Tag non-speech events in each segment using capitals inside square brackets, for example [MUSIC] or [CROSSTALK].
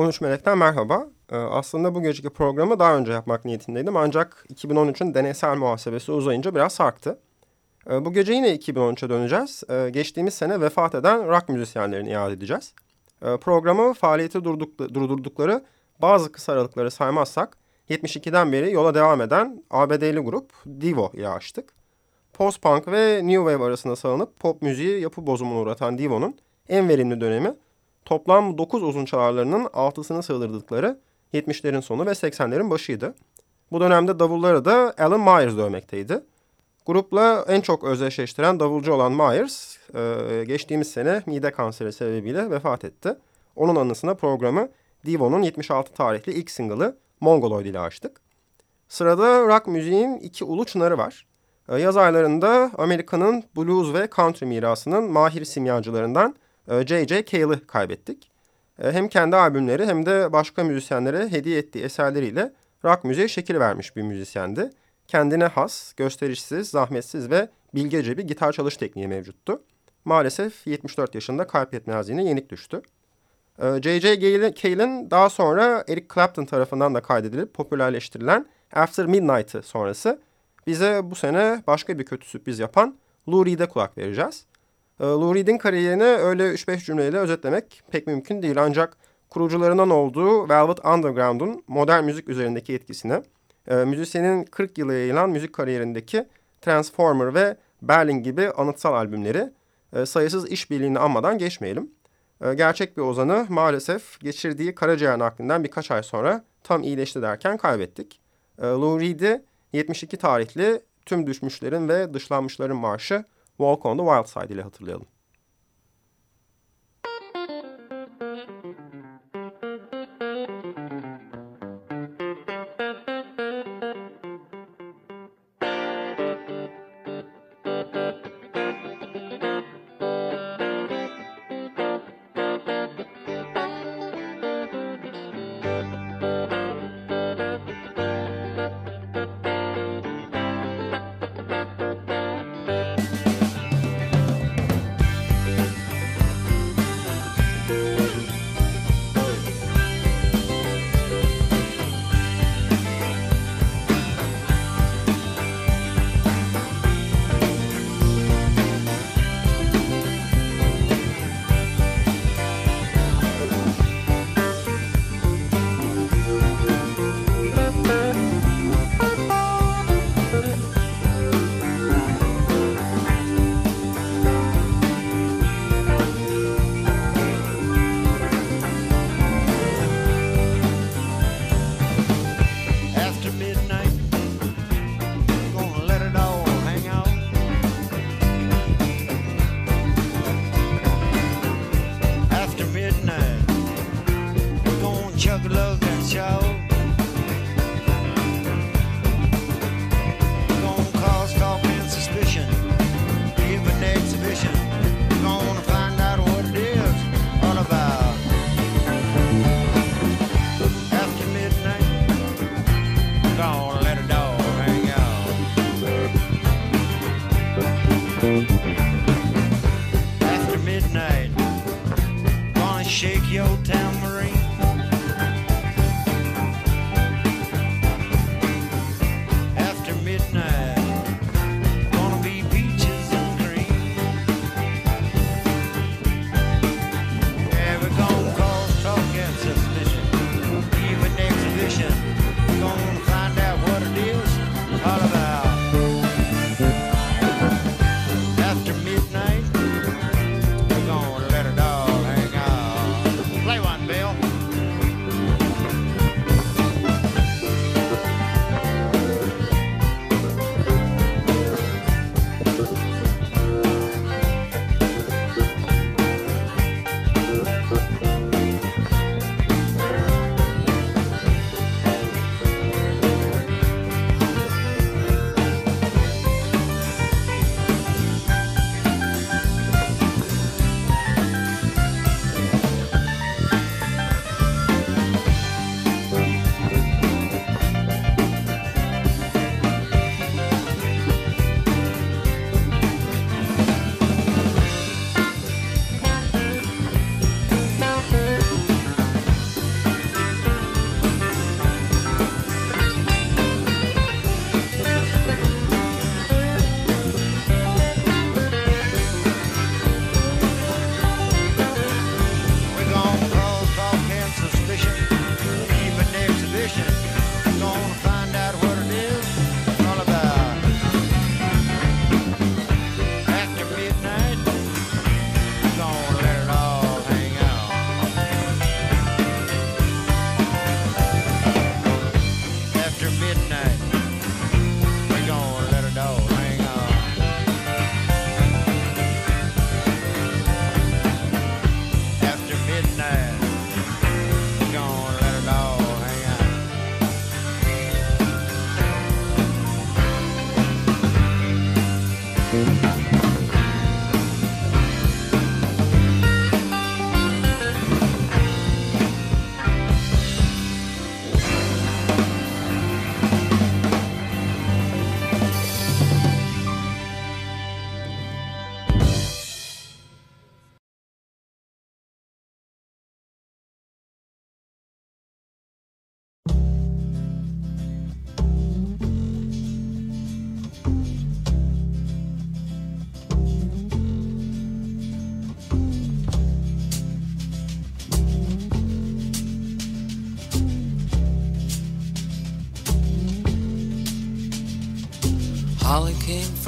13 Melek'ten merhaba. Ee, aslında bu geceki programı daha önce yapmak niyetindeydim ancak 2013'ün deneysel muhasebesi uzayınca biraz sarktı. Ee, bu gece yine 2013'e döneceğiz. Ee, geçtiğimiz sene vefat eden rock müzisyenlerini iade edeceğiz. Programı faaliyeti durduk, durdurdukları bazı kısa aralıkları saymazsak 72'den beri yola devam eden ABD'li grup Divo ile açtık. Post-punk ve New Wave arasında salınıp pop müziği yapı bozumuna uğratan Divo'nun en verimli dönemi toplam 9 uzun çalarlarının 6'sını sığdırdıkları 70'lerin sonu ve 80'lerin başıydı. Bu dönemde davulları da Alan Myers dövmekteydi. Grupla en çok özdeşleştiren davulcu olan Myers e, geçtiğimiz sene mide kanseri sebebiyle vefat etti. Onun anısına programı Divo'nun 76 tarihli ilk single'ı Mongoloid ile açtık. Sırada rock müziğin iki ulu çınarı var. E, yaz aylarında Amerika'nın blues ve country mirasının mahir simyacılarından J.J. E, Cale'ı kaybettik. E, hem kendi albümleri hem de başka müzisyenlere hediye ettiği eserleriyle rock müziğe şekil vermiş bir müzisyendi. Kendine has, gösterişsiz, zahmetsiz ve bilgece bir gitar çalış tekniği mevcuttu. Maalesef 74 yaşında kalp yetmezliğine yenik düştü. J.J. E, Cale'in daha sonra Eric Clapton tarafından da kaydedilip popülerleştirilen After Midnight'ı sonrası bize bu sene başka bir kötü sürpriz yapan Lou Reed'e kulak vereceğiz. Ee, Lou Reed'in kariyerini öyle 3-5 cümleyle özetlemek pek mümkün değil. Ancak kurucularından olduğu Velvet Underground'un modern müzik üzerindeki etkisini, e, müzisyenin 40 yılı yayılan müzik kariyerindeki Transformer ve Berlin gibi anıtsal albümleri e, sayısız işbirliğini anmadan geçmeyelim. E, gerçek bir ozanı maalesef geçirdiği karaciğer naklinden birkaç ay sonra tam iyileşti derken kaybettik. E, Lou Reed'i 72 tarihli tüm düşmüşlerin ve dışlanmışların marşı Walk on the Wild Side ile hatırlayalım.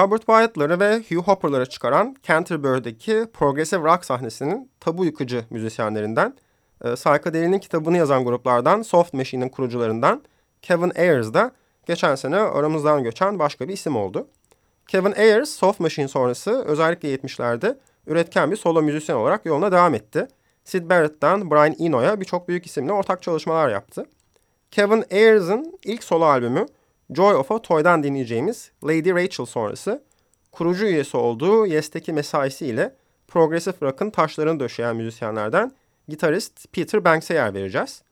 Robert Wyatt'ları ve Hugh Hopper'ları çıkaran Canterbury'deki progressive rock sahnesinin tabu yıkıcı müzisyenlerinden, e, Psychedelic'in kitabını yazan gruplardan Soft Machine'in kurucularından Kevin Ayers da geçen sene aramızdan göçen başka bir isim oldu. Kevin Ayers, Soft Machine sonrası özellikle 70'lerde üretken bir solo müzisyen olarak yoluna devam etti. Sid Barrett'tan Brian Eno'ya birçok büyük isimle ortak çalışmalar yaptı. Kevin Ayers'ın ilk solo albümü Joy of a Toy'dan dinleyeceğimiz Lady Rachel sonrası kurucu üyesi olduğu Yes'teki mesaisiyle progressive rock'ın taşlarını döşeyen müzisyenlerden gitarist Peter Banks'e yer vereceğiz.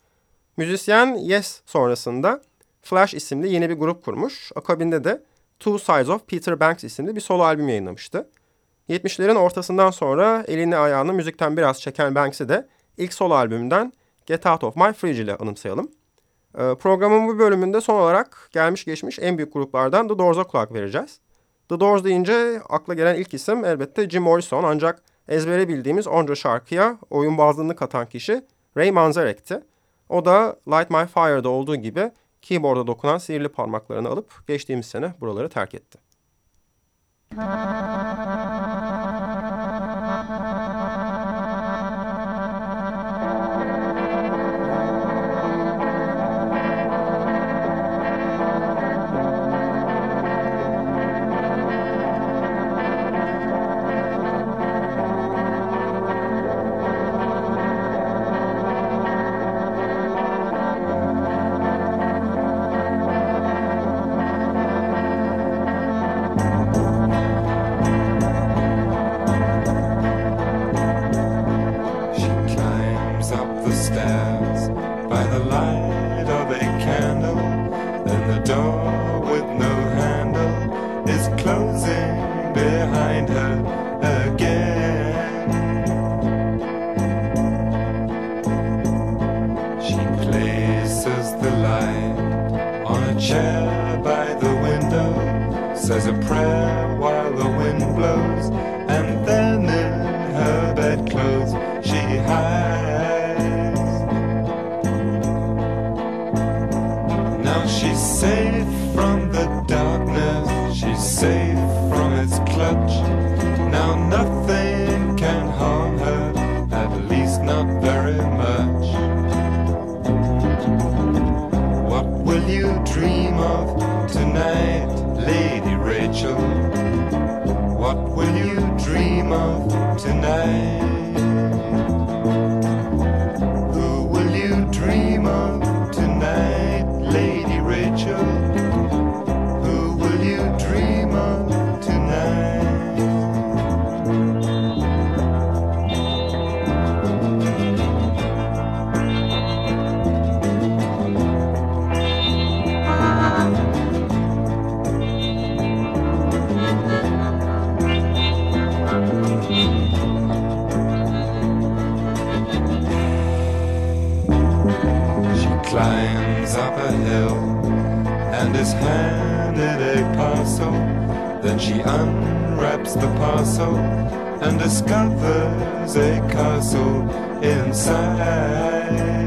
Müzisyen Yes sonrasında Flash isimli yeni bir grup kurmuş. Akabinde de Two Sides of Peter Banks isimli bir solo albüm yayınlamıştı. 70'lerin ortasından sonra elini ayağını müzikten biraz çeken Banks'i de ilk solo albümünden Get Out of My Fridge ile anımsayalım. Ee, programın bu bölümünde son olarak gelmiş geçmiş en büyük gruplardan The Doors'a kulak vereceğiz. The Doors deyince akla gelen ilk isim elbette Jim Morrison ancak ezbere bildiğimiz onca şarkıya oyun bazlığını katan kişi Ray Manzarek'ti. O da Light My Fire'da olduğu gibi keyboard'a dokunan sihirli parmaklarını alıp geçtiğimiz sene buraları terk etti. [LAUGHS] discovers a castle inside.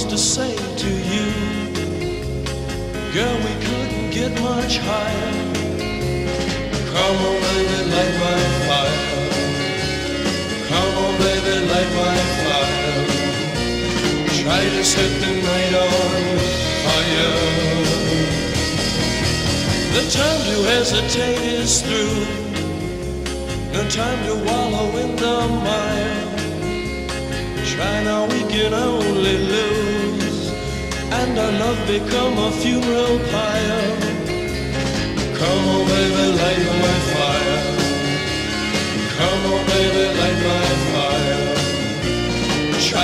İf I was to say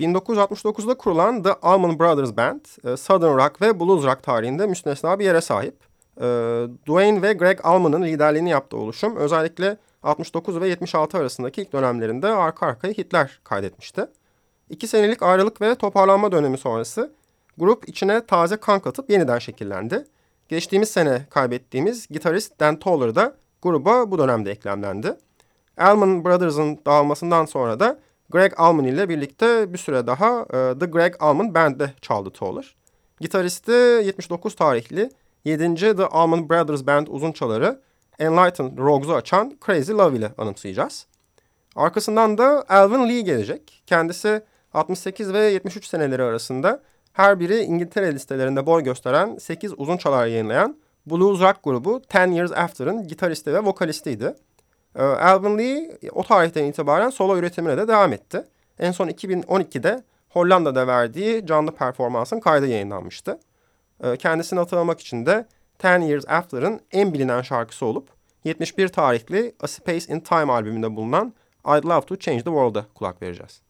...1969'da kurulan The Allman Brothers Band... E, Southern Rock ve Blues Rock tarihinde müstesna bir yere sahip. E, Dwayne ve Greg Allman'ın liderliğini yaptığı oluşum... ...özellikle 69 ve 76 arasındaki ilk dönemlerinde arka arkaya hitler kaydetmişti. İki senelik ayrılık ve toparlanma dönemi sonrası grup içine taze kan katıp yeniden şekillendi. Geçtiğimiz sene kaybettiğimiz gitarist Dan Toller da gruba bu dönemde eklemlendi. Allman Brothers'ın dağılmasından sonra da Greg Allman ile birlikte bir süre daha e, The Greg Allman Band'de çaldı Toller. Gitaristi 79 tarihli 7. The Allman Brothers Band uzun çaları Enlightened Rogues'u açan Crazy Love ile anımsayacağız. Arkasından da Alvin Lee gelecek. Kendisi 68 ve 73 seneleri arasında her biri İngiltere listelerinde boy gösteren 8 uzun çalar yayınlayan blues rock grubu Ten Years After'ın gitaristi ve vokalistiydi. Ee, Alvin Lee o tarihten itibaren solo üretimine de devam etti. En son 2012'de Hollanda'da verdiği canlı performansın kaydı yayınlanmıştı. Ee, kendisini hatırlamak için de Ten Years After'ın en bilinen şarkısı olup 71 tarihli A Space in Time albümünde bulunan I'd Love to Change the World'a kulak vereceğiz.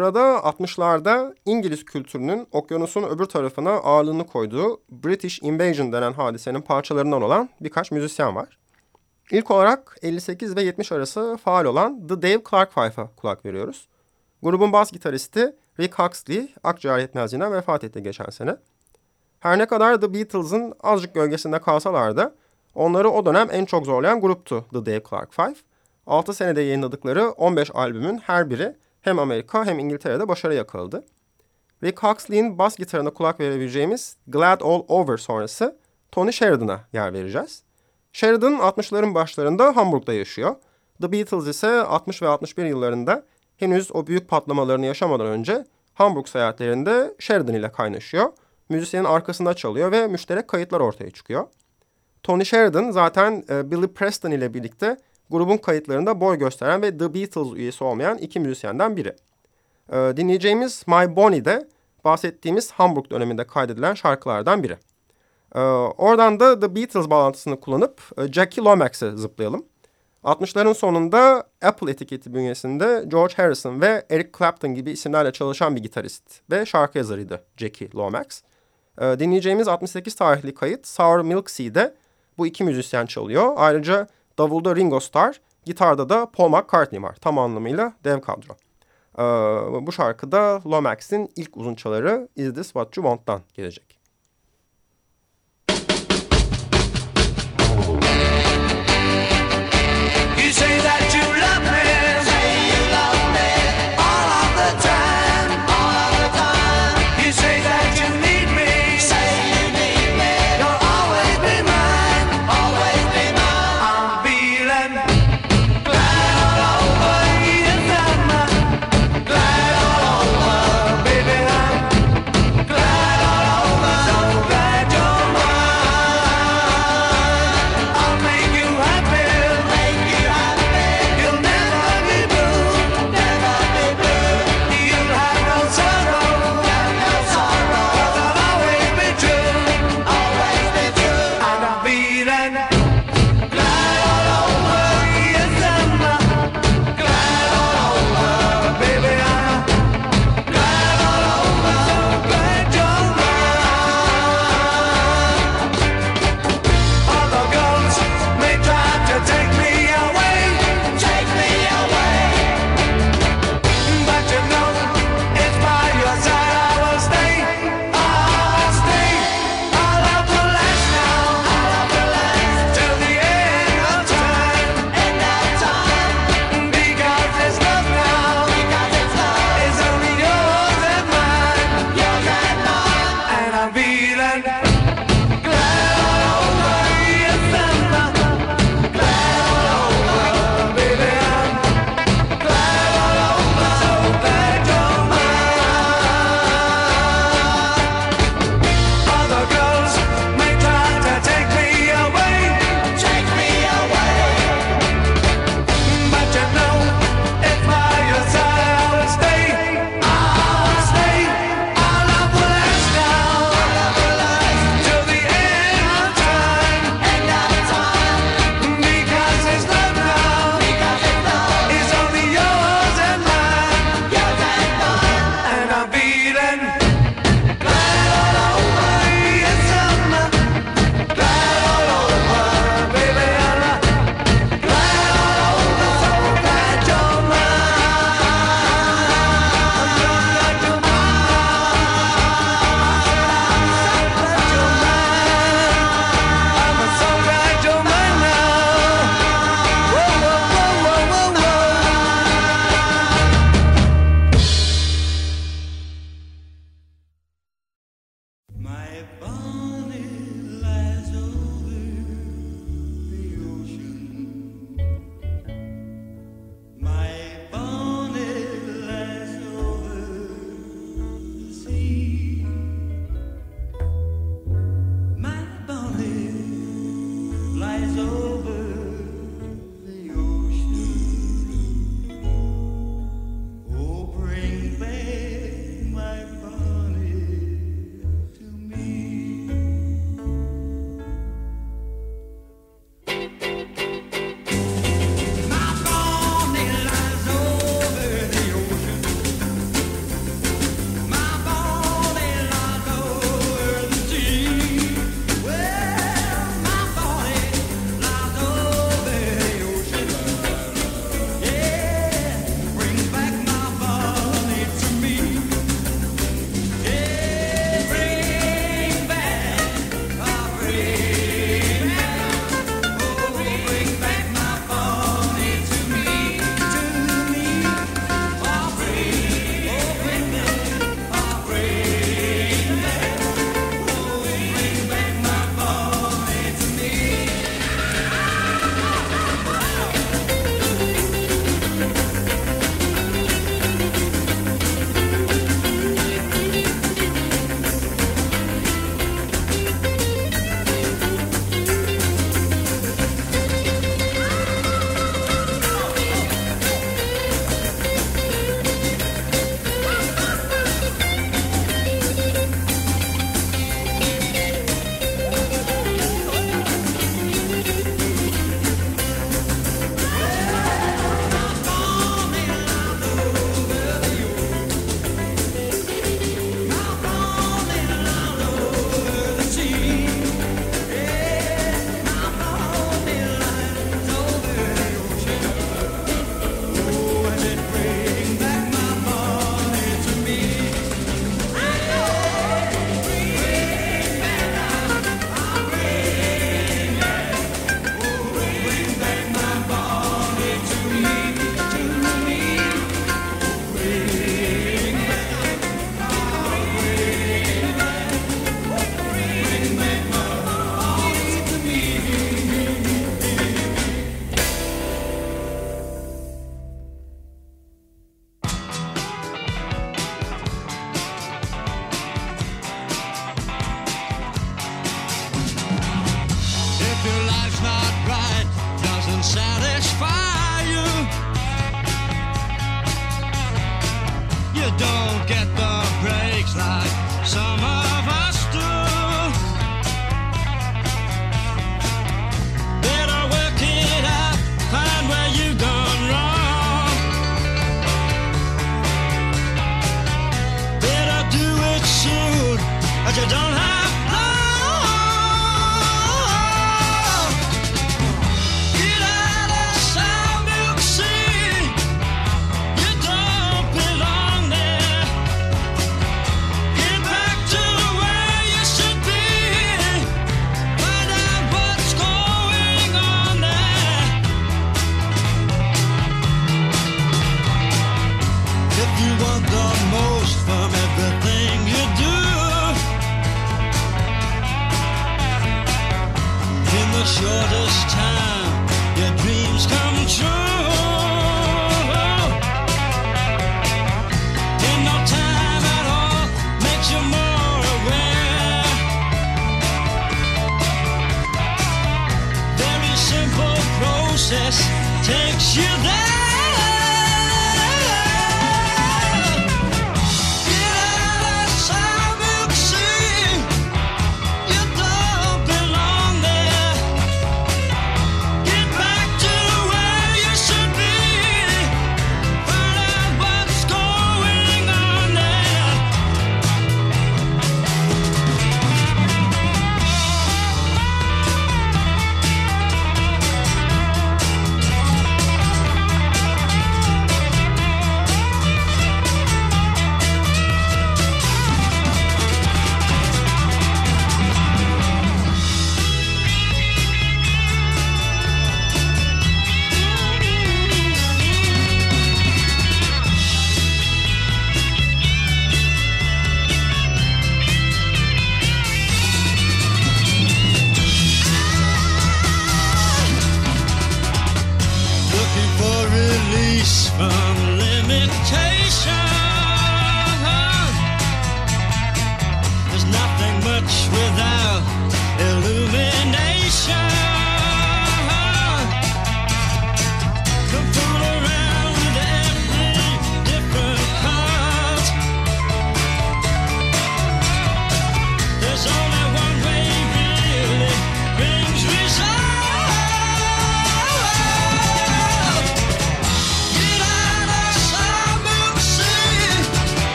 Sırada 60'larda İngiliz kültürünün okyanusun öbür tarafına ağırlığını koyduğu British Invasion denen hadisenin parçalarından olan birkaç müzisyen var. İlk olarak 58 ve 70 arası faal olan The Dave Clark Five'a kulak veriyoruz. Grubun bas gitaristi Rick Huxley akciğer yetmezliğinden vefat etti geçen sene. Her ne kadar The Beatles'ın azıcık gölgesinde kalsalar da onları o dönem en çok zorlayan gruptu The Dave Clark Five. 6 senede yayınladıkları 15 albümün her biri hem Amerika hem İngiltere'de başarı yakaladı. Rick Huxley'in bas gitarına kulak verebileceğimiz Glad All Over sonrası Tony Sheridan'a yer vereceğiz. Sheridan 60'ların başlarında Hamburg'da yaşıyor. The Beatles ise 60 ve 61 yıllarında henüz o büyük patlamalarını yaşamadan önce Hamburg seyahatlerinde Sheridan ile kaynaşıyor. Müzisyenin arkasında çalıyor ve müşterek kayıtlar ortaya çıkıyor. Tony Sheridan zaten e, Billy Preston ile birlikte grubun kayıtlarında boy gösteren ve The Beatles üyesi olmayan iki müzisyenden biri. Ee, dinleyeceğimiz My Bonnie de bahsettiğimiz Hamburg döneminde kaydedilen şarkılardan biri. Ee, oradan da The Beatles bağlantısını kullanıp e, Jackie Lomax'e zıplayalım. 60'ların sonunda Apple etiketi bünyesinde George Harrison ve Eric Clapton gibi isimlerle çalışan bir gitarist ve şarkı yazarıydı Jackie Lomax. Ee, dinleyeceğimiz 68 tarihli kayıt Sour Milk Sea'de bu iki müzisyen çalıyor. Ayrıca Davulda Ringo Starr, gitarda da Paul McCartney var. Tam anlamıyla dev kadro. Ee, bu şarkıda Lomax'in ilk uzunçaları Is This What You Want'tan gelecek. Oh. me.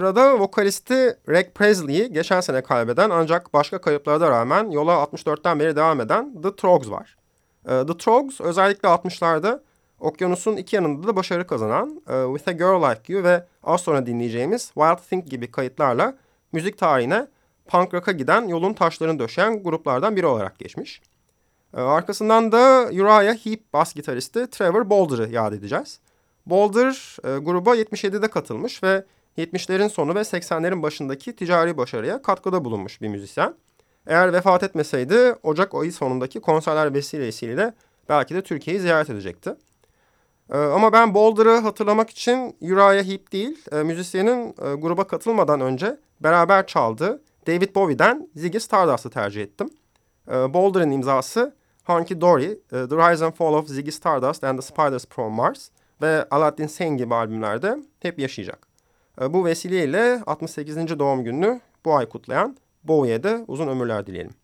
Sırada vokalisti Rick Presley'i geçen sene kaybeden ancak başka kayıplara rağmen yola 64'ten beri devam eden The Trogs var. Ee, The Trogs özellikle 60'larda okyanusun iki yanında da başarı kazanan e, With a Girl Like You ve az sonra dinleyeceğimiz Wild Thing gibi kayıtlarla müzik tarihine punk rock'a giden yolun taşlarını döşeyen gruplardan biri olarak geçmiş. Ee, arkasından da Uriah Heep bas gitaristi Trevor Boulder'ı yad edeceğiz. Boulder e, gruba 77'de katılmış ve 70'lerin sonu ve 80'lerin başındaki ticari başarıya katkıda bulunmuş bir müzisyen. Eğer vefat etmeseydi Ocak ayı sonundaki konserler vesilesiyle belki de Türkiye'yi ziyaret edecekti. Ee, ama ben Boulder'ı hatırlamak için Uriah Heep değil, e, müzisyenin e, gruba katılmadan önce beraber çaldığı David Bowie'den Ziggy Stardust'ı tercih ettim. E, Boulder'ın imzası Hunky Dory, e, The Rise and Fall of Ziggy Stardust and the Spiders from Mars ve Aladdin Sane gibi albümlerde hep yaşayacak. Ee, bu vesileyle 68. doğum gününü bu ay kutlayan Bowie'ye de uzun ömürler dileyelim.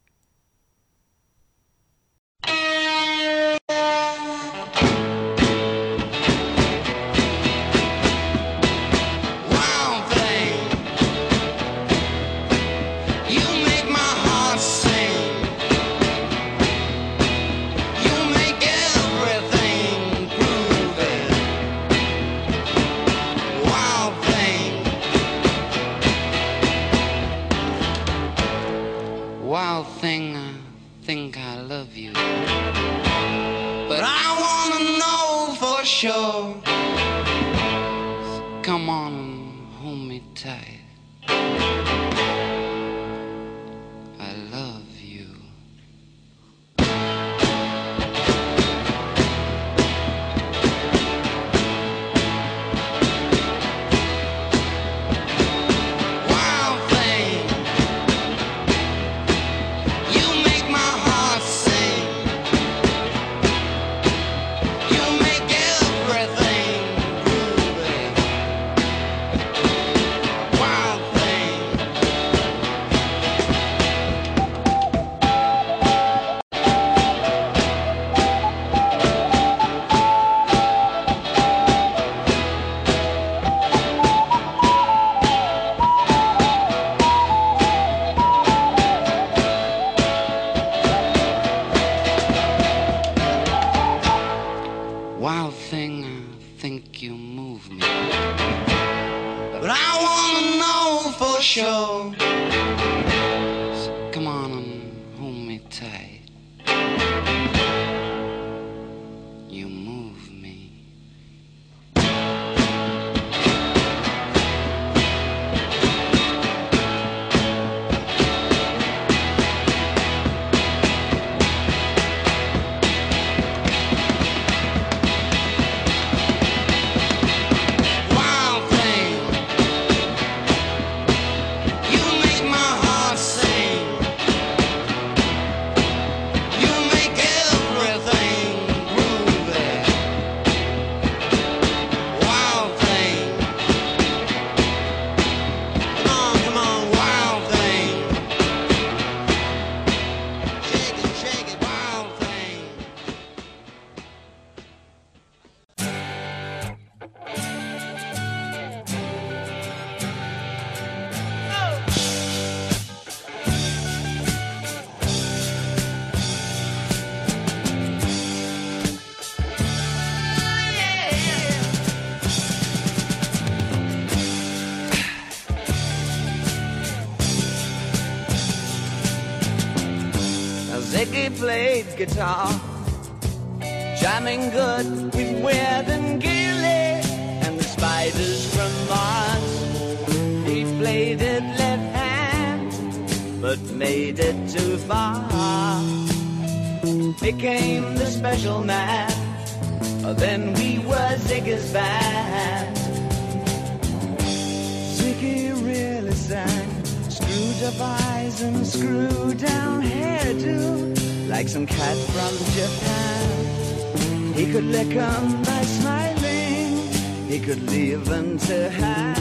wild thing, I think I love you. But I wanna know for sure. So come on hold me tight. Guitar, jamming good with Weird and Gilly and the spiders from Mars. He played it left hand, but made it too far. Became the special man, oh, then we were Ziggy's band. Ziggy really sang screwed up eyes and screwed down hairdo like some cat from Japan. He could lick 'em by smiling, he could leave them to hang.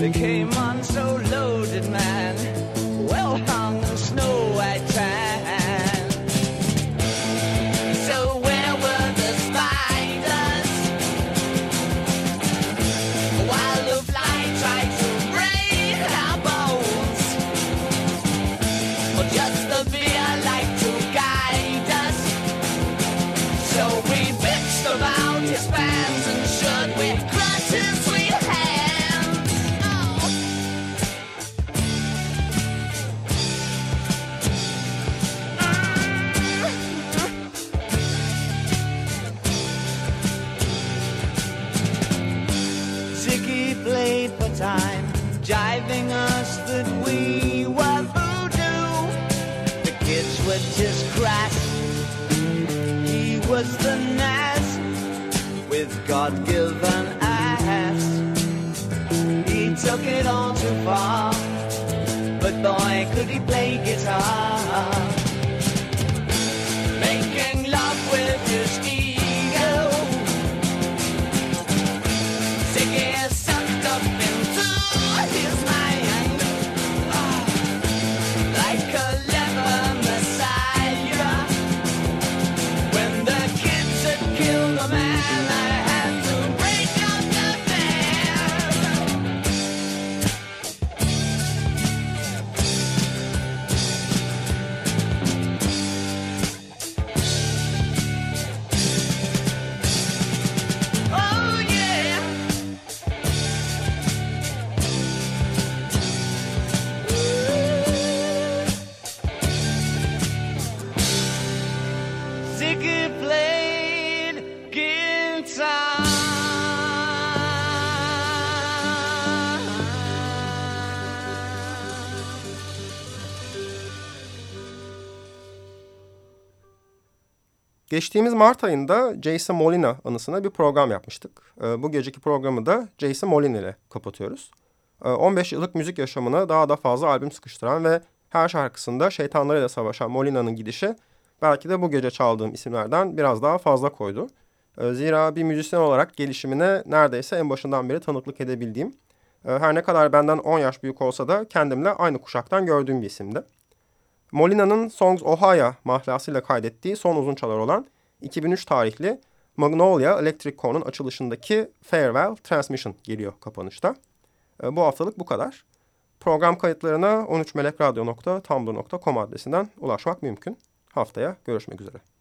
They came on so loaded, man, jiving us that we were voodoo. The kids were just crass. He was the Nas with God-given ass. He took it all too far, but boy, could he play guitar. Geçtiğimiz Mart ayında Jason Molina anısına bir program yapmıştık. E, bu geceki programı da Jason Molina ile kapatıyoruz. E, 15 yıllık müzik yaşamına daha da fazla albüm sıkıştıran ve her şarkısında şeytanlarıyla savaşan Molina'nın gidişi belki de bu gece çaldığım isimlerden biraz daha fazla koydu. E, zira bir müzisyen olarak gelişimine neredeyse en başından beri tanıklık edebildiğim, e, her ne kadar benden 10 yaş büyük olsa da kendimle aynı kuşaktan gördüğüm bir isimdi. Molina'nın Songs Ohio mahlasıyla kaydettiği son uzun çalar olan 2003 tarihli Magnolia Electric Co'nun açılışındaki Farewell Transmission geliyor kapanışta. E, bu haftalık bu kadar. Program kayıtlarına 13melekradyo.tumblr.com adresinden ulaşmak mümkün. Haftaya görüşmek üzere.